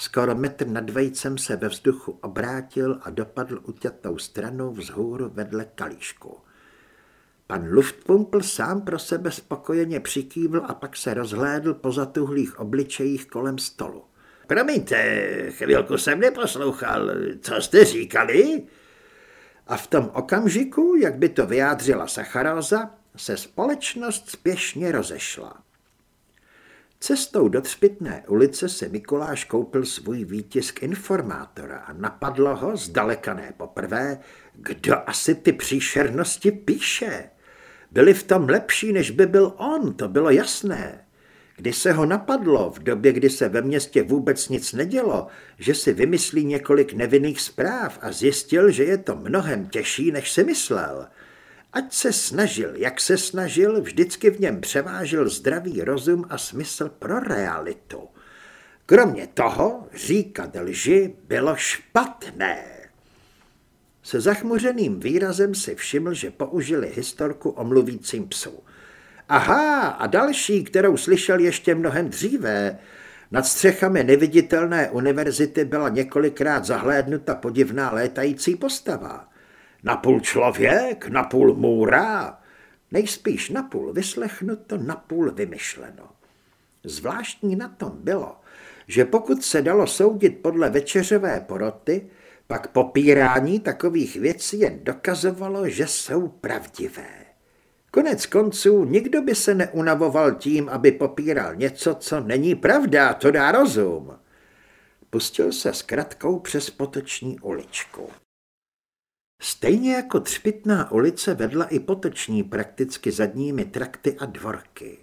Skoro metr nad vejcem se ve vzduchu obrátil a dopadl utětou stranou vzhůru vedle kalíšku. Pan Luftpumpl sám pro sebe spokojeně přikývl a pak se rozhlédl po zatuhlých obličejích kolem stolu. Promiňte, chvilku jsem neposlouchal. Co jste říkali? A v tom okamžiku, jak by to vyjádřila Sacharóza, se společnost spěšně rozešla. Cestou do Třpitné ulice se Mikuláš koupil svůj výtisk informátora a napadlo ho, zdaleka ne poprvé, kdo asi ty příšernosti píše. Byli v tom lepší, než by byl on, to bylo jasné. Když se ho napadlo, v době, kdy se ve městě vůbec nic nedělo, že si vymyslí několik nevinných zpráv a zjistil, že je to mnohem těžší, než si myslel – Ať se snažil, jak se snažil, vždycky v něm převážil zdravý rozum a smysl pro realitu. Kromě toho říkat lži bylo špatné. Se zachmuřeným výrazem si všiml, že použili historku o mluvícím psu. Aha, a další, kterou slyšel ještě mnohem dříve. Nad střechami neviditelné univerzity byla několikrát zahlédnuta podivná létající postava. Napůl člověk, napůl můra, nejspíš napůl vyslechnuto, napůl vymyšleno. Zvláštní na tom bylo, že pokud se dalo soudit podle večeřové poroty, pak popírání takových věcí jen dokazovalo, že jsou pravdivé. Konec konců nikdo by se neunavoval tím, aby popíral něco, co není pravda, to dá rozum. Pustil se s kratkou přes potoční uličku. Stejně jako Třpitná ulice vedla i potoční prakticky zadními trakty a dvorky.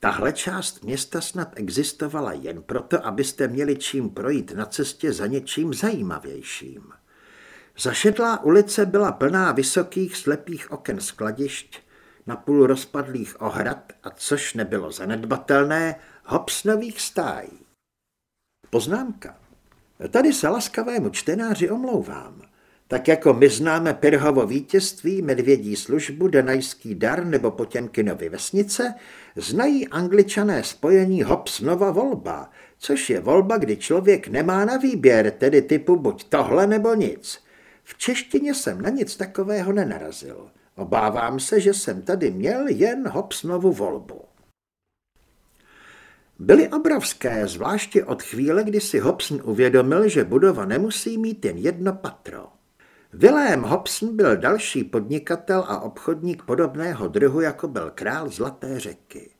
Tahle část města snad existovala jen proto, abyste měli čím projít na cestě za něčím zajímavějším. Zašedlá ulice byla plná vysokých slepých oken skladišť, napůl rozpadlých ohrad a což nebylo zanedbatelné, hopsnových stájí. Poznámka. Tady se laskavému čtenáři omlouvám. Tak jako my známe Pirhovo vítězství, medvědí službu, danajský dar nebo Potěmkinovy vesnice, znají angličané spojení Hobsnova volba, což je volba, kdy člověk nemá na výběr, tedy typu buď tohle nebo nic. V češtině jsem na nic takového nenarazil. Obávám se, že jsem tady měl jen Hobsnovu volbu. Byly obrovské, zvláště od chvíle, kdy si Hobson uvědomil, že budova nemusí mít jen jedno patro. William Hobson byl další podnikatel a obchodník podobného druhu, jako byl král Zlaté řeky.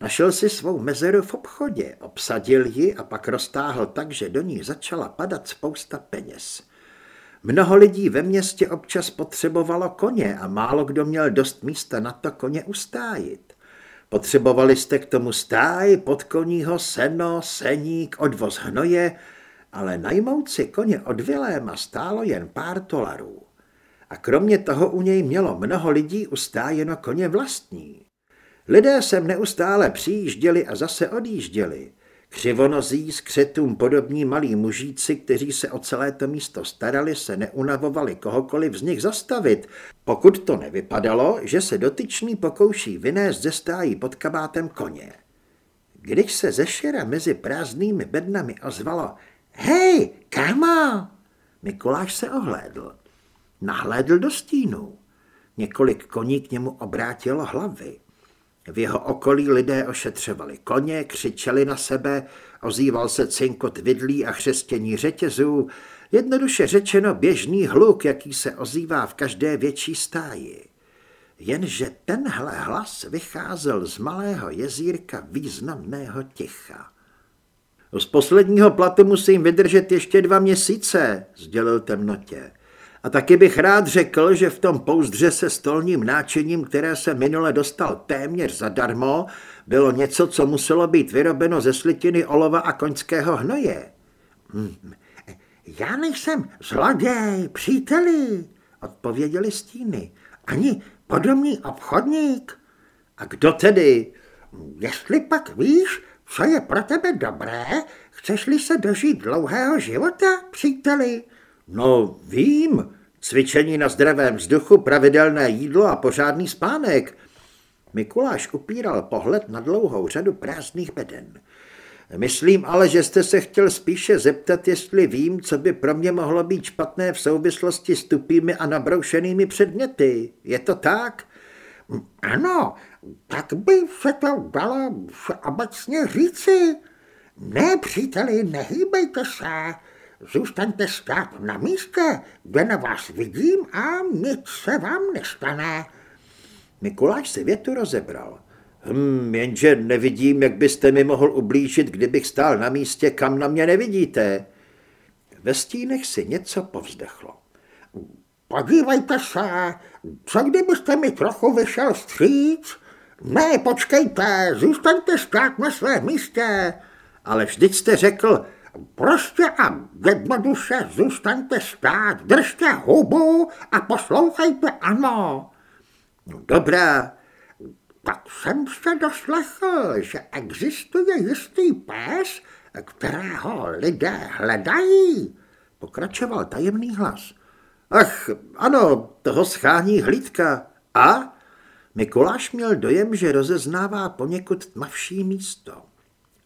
Našel si svou mezeru v obchodě, obsadil ji a pak roztáhl tak, že do ní začala padat spousta peněz. Mnoho lidí ve městě občas potřebovalo koně a málo kdo měl dost místa na to koně ustájit. Potřebovali jste k tomu stáj, podkoního, seno, seník, odvoz hnoje, ale najmout si koně od Viléma stálo jen pár dolarů. A kromě toho u něj mělo mnoho lidí ustájeno koně vlastní. Lidé sem neustále přijížděli a zase odjížděli. Křivonozí s křetům podobní malí mužíci, kteří se o celé to místo starali, se neunavovali kohokoliv z nich zastavit, pokud to nevypadalo, že se dotyčný pokouší vynést ze stájí pod kabátem koně. Když se ze šera mezi prázdnými bednami ozvalo Hej, kámo! Mikuláš se ohlédl. Nahlédl do stínu. Několik koní k němu obrátilo hlavy. V jeho okolí lidé ošetřovali koně, křičeli na sebe, ozýval se cinkot vidlí a chřestění řetězů, jednoduše řečeno běžný hluk, jaký se ozývá v každé větší stáji. Jenže tenhle hlas vycházel z malého jezírka významného ticha. Z posledního platu musím vydržet ještě dva měsíce, sdělil temnotě. A taky bych rád řekl, že v tom pouzdře se stolním náčiním, které se minule dostal téměř zadarmo, bylo něco, co muselo být vyrobeno ze slitiny olova a koňského hnoje. Hm, já nejsem zloděj, příteli, odpověděli stíny. Ani podobný obchodník. A kdo tedy? Jestli pak víš, co je pro tebe dobré, chceš-li se dožít dlouhého života, příteli? No, vím, Cvičení na zdravém vzduchu, pravidelné jídlo a pořádný spánek. Mikuláš upíral pohled na dlouhou řadu prázdných beden. Myslím ale, že jste se chtěl spíše zeptat, jestli vím, co by pro mě mohlo být špatné v souvislosti s tupými a nabroušenými předměty. Je to tak? Ano, tak by se to dalo obecně říci. Ne, příteli, nehýbejte se. Zůstaňte stát na místě, kde na vás vidím a nic se vám nestane. Mikuláš si větu rozebral. Hm, jenže nevidím, jak byste mi mohl ublížit, kdybych stál na místě, kam na mě nevidíte. Ve stínech si něco povzdechlo. Podívejte se, co kdybyste mi trochu vyšel stříc? Ne, počkejte, zůstaňte stát na svém místě. Ale vždyť jste řekl, Prostě a jednoduše zůstaňte stát, držte hubu a poslouchejte ano. No dobrá, tak jsem se doslechl, že existuje jistý pes, kterého lidé hledají, pokračoval tajemný hlas. Ach, ano, toho schání hlídka. A? Mikuláš měl dojem, že rozeznává poněkud tmavší místo.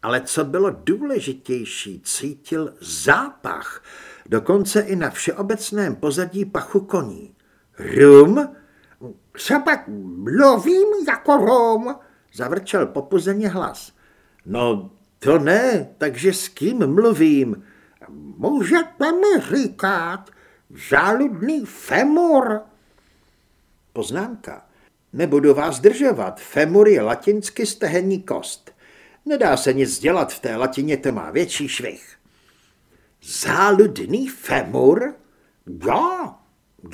Ale co bylo důležitější, cítil zápach, dokonce i na všeobecném pozadí pachu koní. Rum? Co pak mluvím jako rum? Zavrčel popuzeně hlas. No, to ne, takže s kým mluvím? Můžete mi říkat, žáludný femur. Poznámka. Nebudu vás držovat. Femur je latinsky stehenní kost. Nedá se nic dělat, v té latině to má větší švih. Záludný femur? Jo,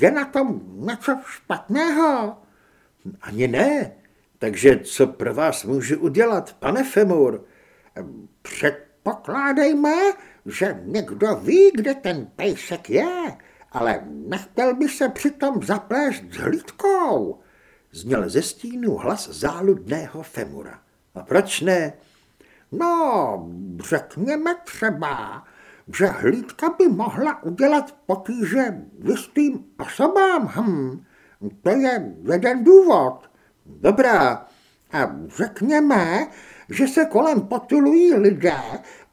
je na tom něco špatného? Ani ne. Takže co pro vás můžu udělat, pane Femur? Předpokládejme, že někdo ví, kde ten pejsek je, ale nechtěl by se přitom zaplést s hlídkou. Zněl ze stínu hlas záludného Femura. A proč ne? No, řekněme třeba, že hlídka by mohla udělat potíže jistým osobám. Hm, to je jeden důvod. Dobrá. A řekněme, že se kolem potulují lidé,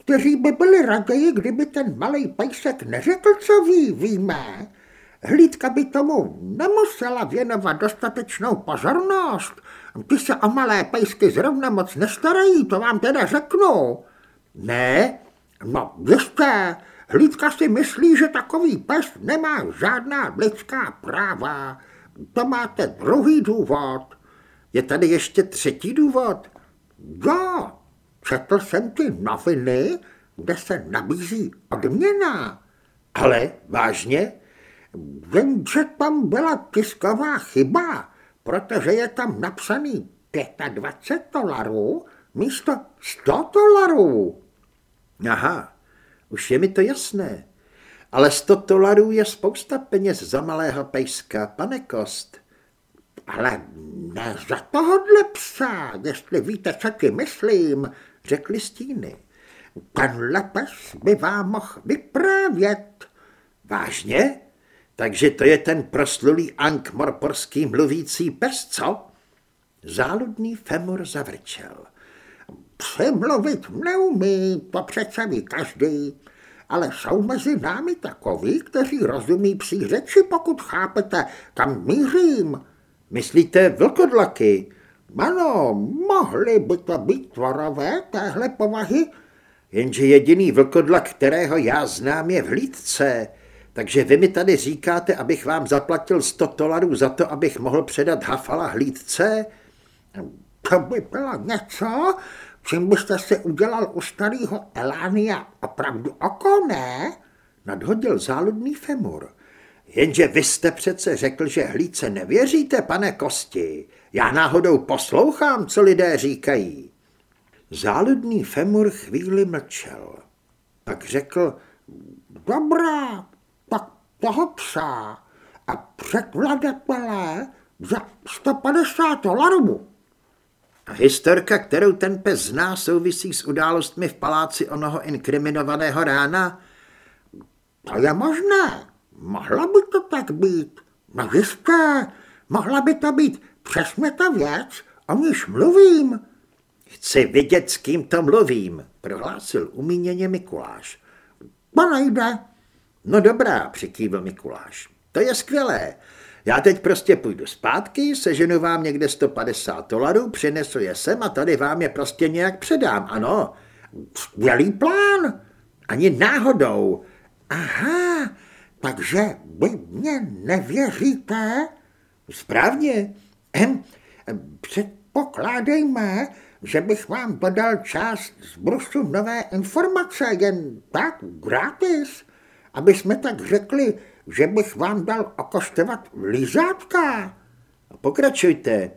kteří by byli raději, kdyby ten malý pejsek neřekl, co ví, víme. Hlídka by tomu nemusela věnovat dostatečnou pozornost. Ty se o malé pejsky zrovna moc nestarají, to vám teda řeknu. Ne? No, jistě, hlídka si myslí, že takový pes nemá žádná lidská práva. To máte druhý důvod. Je tady ještě třetí důvod. Jo, četl jsem ty noviny, kde se nabízí odměna. Ale vážně? Jenže tam byla tisková chyba, protože je tam napsaný 25 dolarů místo 100 dolarů. Aha, už je mi to jasné. Ale 100 dolarů je spousta peněz za malého pejska, pane Kost. Ale ne za tohohle psa, jestli víte, co ti myslím, řekli stíny. Tenhle pes by vám mohl vyprávět. Vážně? Takže to je ten proslulý ankmorporský mluvící pes, co? Záludný femur zavrčel. Přemluvit neumí, to přece ví každý, ale jsou mezi námi takoví, kteří rozumí psí řeči, pokud chápete, kam mířím. Myslíte vlkodlaky? Ano, mohli by to být tvorové téhle povahy. Jenže jediný vlkodlak, kterého já znám, je v hlídce. Takže vy mi tady říkáte, abych vám zaplatil 100 dolarů za to, abych mohl předat Hafala hlídce? To by bylo něco, čím byste si udělal u starého Elánia opravdu oko, ne? Nadhodil záludný femur. Jenže vy jste přece řekl, že hlídce nevěříte, pane Kosti. Já náhodou poslouchám, co lidé říkají. Záludný femur chvíli mlčel. Pak řekl, dobrá, toho psa a překladatele za 150 dolarů. A historka, kterou ten pes zná, souvisí s událostmi v paláci onoho inkriminovaného rána? To je možné. Mohla by to tak být. No jistě, mohla by to být přesně ta věc, o níž mluvím. Chci vidět, s kým to mluvím, prohlásil umíněně Mikuláš. To nejde. No dobrá, přikývil Mikuláš. To je skvělé. Já teď prostě půjdu zpátky, seženu vám někde 150 dolarů, přinesu je sem a tady vám je prostě nějak předám, ano. Skvělý plán. Ani náhodou. Aha, takže vy mě nevěříte? Správně. Ehm, předpokládejme, že bych vám dodal část z brusu nové informace, jen tak gratis, aby jsme tak řekli, že bych vám dal okoštovat lízátka. Pokračujte.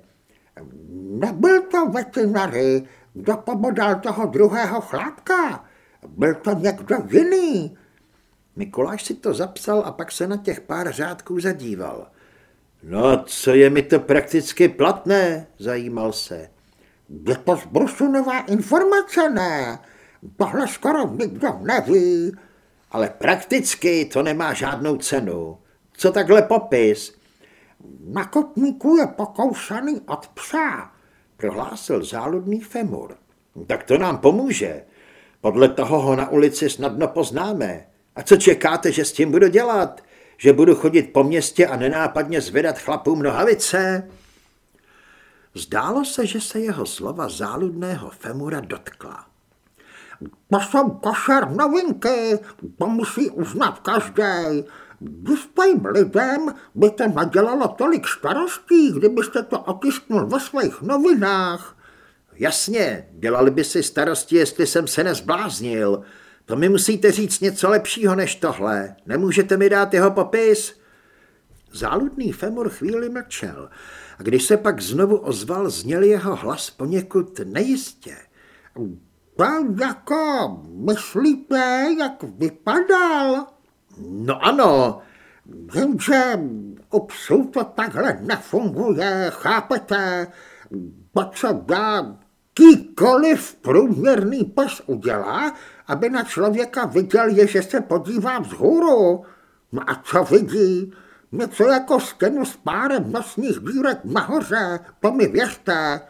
Nebyl to veterinary, kdo pobodal toho druhého chlápka. Byl to někdo jiný. Mikuláš si to zapsal a pak se na těch pár řádků zadíval. No, co je mi to prakticky platné, zajímal se. Je to z Brusunová informace, ne? Tohle skoro nikdo neví. Ale prakticky to nemá žádnou cenu. Co takhle popis? Na kotníku je pokousaný od psa, prohlásil záludný femur. Tak to nám pomůže. Podle toho ho na ulici snadno poznáme. A co čekáte, že s tím budu dělat? Že budu chodit po městě a nenápadně zvedat chlapům nohavice? Zdálo se, že se jeho slova záludného femura dotkla. To jsou košer novinky, to musí uznat každý. Jistým lidem by to nadělalo tolik starostí, kdybyste to otisknul ve svých novinách. Jasně, dělali by si starosti, jestli jsem se nezbláznil. To mi musíte říct něco lepšího než tohle. Nemůžete mi dát jeho popis? Záludný femur chvíli mlčel a když se pak znovu ozval, zněl jeho hlas poněkud nejistě. To jako myslíte, jak vypadal? No ano. Jenže u psů to takhle nefunguje, chápete? To, co já jakýkoliv průměrný pes udělá, aby na člověka viděl, je, že se podívá vzhůru. No a co vidí? Něco jako stěnu s párem nosních dírek nahoře, to mi věřte.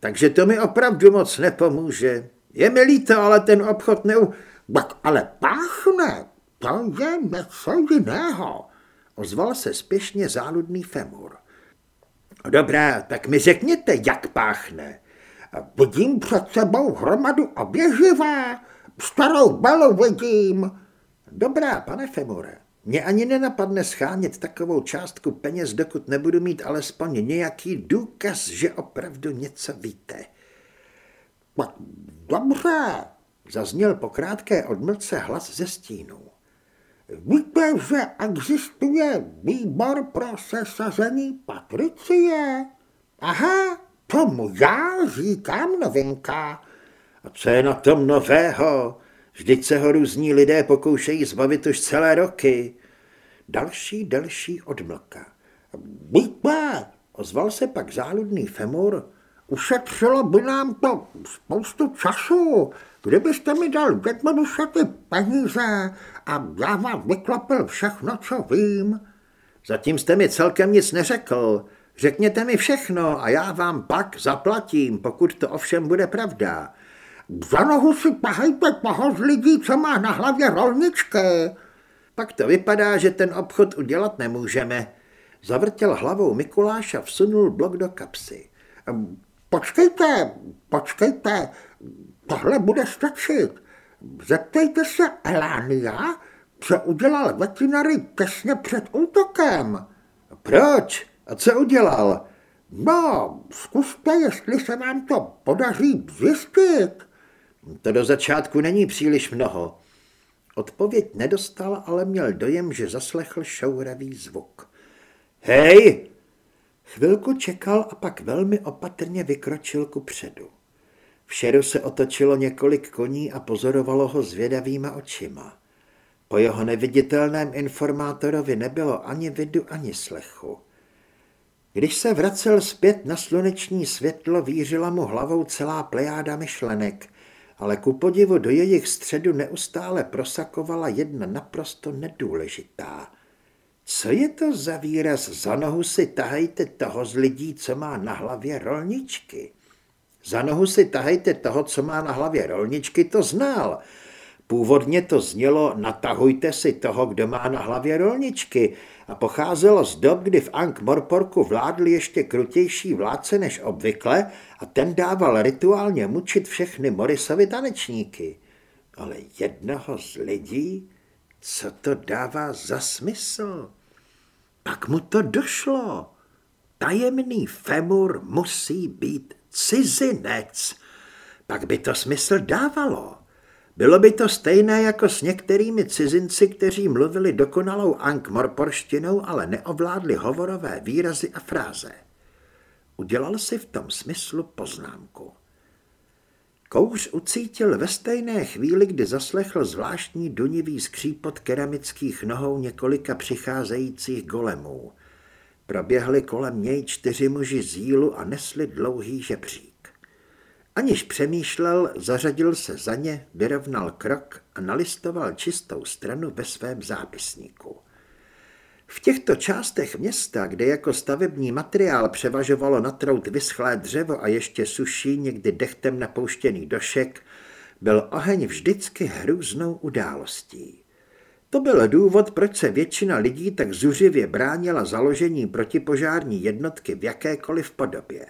Takže to mi opravdu moc nepomůže. Je mi líto, ale ten obchod neu... Tak ale páchne, to je něco jiného. Ozval se spěšně záludný femur. Dobrá, tak mi řekněte, jak páchne. Vidím před sebou hromadu oběživá, starou balu vidím. Dobrá, pane Femure, mě ani nenapadne schánět takovou částku peněz, dokud nebudu mít alespoň nějaký důkaz, že opravdu něco víte. Dobře, zazněl po krátké odmlce hlas ze stínu. Víte, že existuje výbor pro sesazení Patricie? Aha, tomu já říkám novinka. A co je na tom nového? Vždyť se ho různí lidé pokoušejí zbavit už celé roky. Další, delší odmlka. Víte, ozval se pak záludný femur. Ušetřilo by nám to spoustu času, kdybyste mi dal jednoduše ty peníze a já vám vyklopil všechno, co vím. Zatím jste mi celkem nic neřekl. Řekněte mi všechno a já vám pak zaplatím, pokud to ovšem bude pravda. Za nohu si tahejte toho z lidí, co má na hlavě rolničky. Pak to vypadá, že ten obchod udělat nemůžeme. Zavrtěl hlavou Mikuláš a vsunul blok do kapsy. Počkejte, počkejte, tohle bude stačit. Zeptejte se Elánia, co udělal veterinary těsně před útokem. Proč? A co udělal? No, zkuste, jestli se vám to podaří zjistit. To do začátku není příliš mnoho. Odpověď nedostal, ale měl dojem, že zaslechl šouravý zvuk. Hej! Chvilku čekal a pak velmi opatrně vykročil ku předu. V šeru se otočilo několik koní a pozorovalo ho zvědavýma očima. Po jeho neviditelném informátorovi nebylo ani vidu, ani slechu. Když se vracel zpět na sluneční světlo, vířila mu hlavou celá plejáda myšlenek, ale ku podivu do jejich středu neustále prosakovala jedna naprosto nedůležitá. Co je to za výraz za nohu si tahejte toho z lidí, co má na hlavě rolničky? Za nohu si tahejte toho, co má na hlavě rolničky, to znal. Původně to znělo natahujte si toho, kdo má na hlavě rolničky a pocházelo z dob, kdy v Ankh Morporku vládl ještě krutější vládce než obvykle a ten dával rituálně mučit všechny Morisovi tanečníky. Ale jednoho z lidí, co to dává za smysl? Pak mu to došlo. Tajemný femur musí být cizinec. Pak by to smysl dávalo. Bylo by to stejné jako s některými cizinci, kteří mluvili dokonalou ankmorporštinou, ale neovládli hovorové výrazy a fráze. Udělal si v tom smyslu poznámku. Kouř ucítil ve stejné chvíli, kdy zaslechl zvláštní dunivý skřípot keramických nohou několika přicházejících golemů. Proběhli kolem něj čtyři muži z jílu a nesli dlouhý žebřík. Aniž přemýšlel, zařadil se za ně, vyrovnal krok a nalistoval čistou stranu ve svém zápisníku. V těchto částech města, kde jako stavební materiál převažovalo na trout vyschlé dřevo a ještě suší, někdy dechtem napouštěný došek, byl oheň vždycky hrůznou událostí. To byl důvod, proč se většina lidí tak zuřivě bránila založení protipožární jednotky v jakékoliv podobě.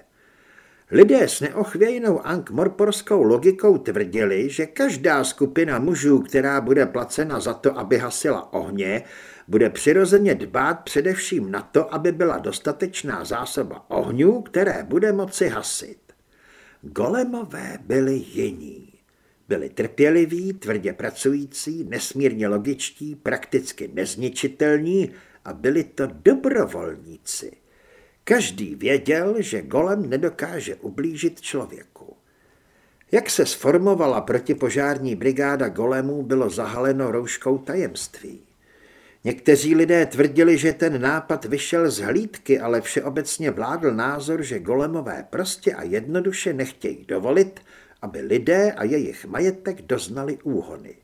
Lidé s neochvějnou ankmorporskou logikou tvrdili, že každá skupina mužů, která bude placena za to, aby hasila ohně, bude přirozeně dbát především na to, aby byla dostatečná zásoba ohňů, které bude moci hasit. Golemové byli jiní. Byli trpěliví, tvrdě pracující, nesmírně logičtí, prakticky nezničitelní a byli to dobrovolníci. Každý věděl, že golem nedokáže ublížit člověku. Jak se sformovala protipožární brigáda golemů, bylo zahaleno rouškou tajemství. Někteří lidé tvrdili, že ten nápad vyšel z hlídky, ale všeobecně vládl názor, že golemové prostě a jednoduše nechtějí dovolit, aby lidé a jejich majetek doznali úhony.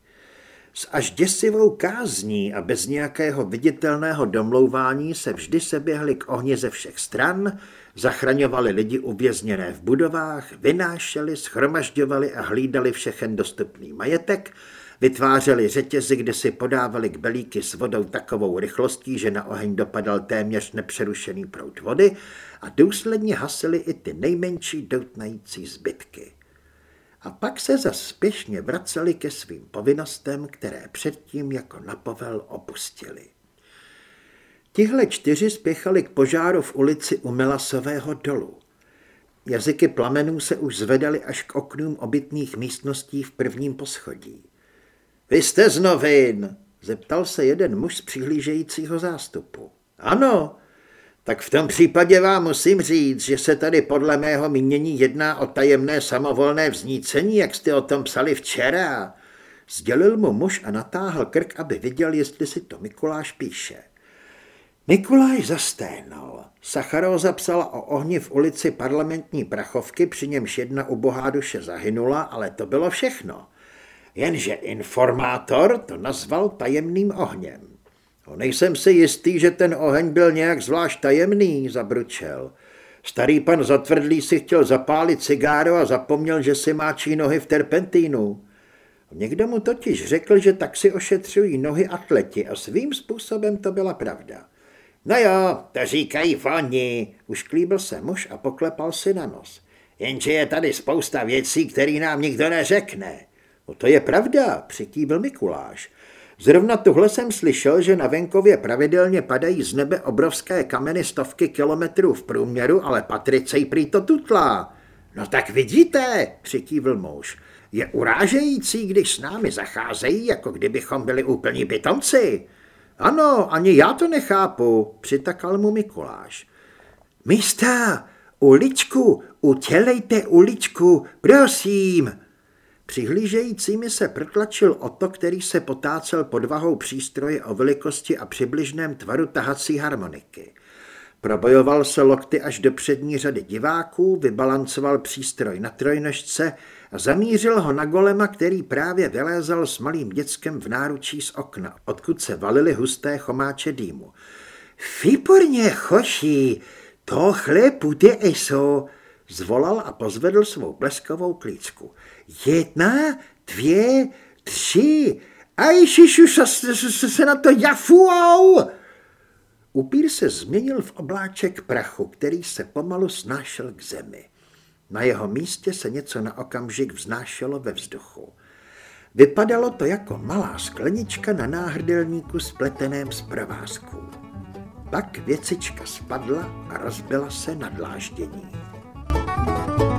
S až děsivou kázní a bez nějakého viditelného domlouvání se vždy se běhli k ohni ze všech stran, zachraňovali lidi uvězněné v budovách, vynášeli, schromažďovali a hlídali všechen dostupný majetek, vytvářeli řetězy, kde si podávali k belíky s vodou takovou rychlostí, že na oheň dopadal téměř nepřerušený proud vody a důsledně hasili i ty nejmenší doutnající zbytky a pak se za spěšně vraceli ke svým povinnostem, které předtím jako napovel opustili. Tihle čtyři spěchali k požáru v ulici u Milasového dolu. Jazyky plamenů se už zvedaly až k oknům obytných místností v prvním poschodí. Vy jste z novin, zeptal se jeden muž z přihlížejícího zástupu. Ano, tak v tom případě vám musím říct, že se tady podle mého mínění jedná o tajemné samovolné vznícení, jak jste o tom psali včera. Sdělil mu muž a natáhl krk, aby viděl, jestli si to Mikuláš píše. Mikuláš zasténal. Sacharó zapsala o ohni v ulici parlamentní prachovky, při němž jedna ubohá duše zahynula, ale to bylo všechno. Jenže informátor to nazval tajemným ohněm. No, nejsem si jistý, že ten oheň byl nějak zvlášť tajemný, zabručel. Starý pan zatvrdlý si chtěl zapálit cigáro a zapomněl, že si máčí nohy v terpentínu. Někdo mu totiž řekl, že tak si ošetřují nohy atleti a svým způsobem to byla pravda. No jo, to říkají oni, už klíbil se muž a poklepal si na nos. Jenže je tady spousta věcí, které nám nikdo neřekne. No to je pravda, přikývil Mikuláš. Zrovna tuhle jsem slyšel, že na venkově pravidelně padají z nebe obrovské kameny stovky kilometrů v průměru, ale Patricej prý to tutlá. No tak vidíte, přikývl muž. Je urážející, když s námi zacházejí, jako kdybychom byli úplní bytomci. Ano, ani já to nechápu, přitakal mu Mikuláš. Místa, uličku, utělejte uličku, prosím, Přihlížejícími se protlačil to, který se potácel pod vahou přístroje o velikosti a přibližném tvaru tahací harmoniky. Probojoval se lokty až do přední řady diváků, vybalancoval přístroj na trojnožce a zamířil ho na golema, který právě vylézal s malým dětskem v náručí z okna, odkud se valily husté chomáče dýmu. Výborně, choší, tohle bude eso, zvolal a pozvedl svou bleskovou klíčku. Jedna, dvě, tři. A ježišu, se, se, se na to jafuou! Upír se změnil v obláček prachu, který se pomalu snášel k zemi. Na jeho místě se něco na okamžik vznášelo ve vzduchu. Vypadalo to jako malá sklenička na náhrdelníku spleteném z provázků. Pak věcička spadla a rozbila se na dláždění. thank you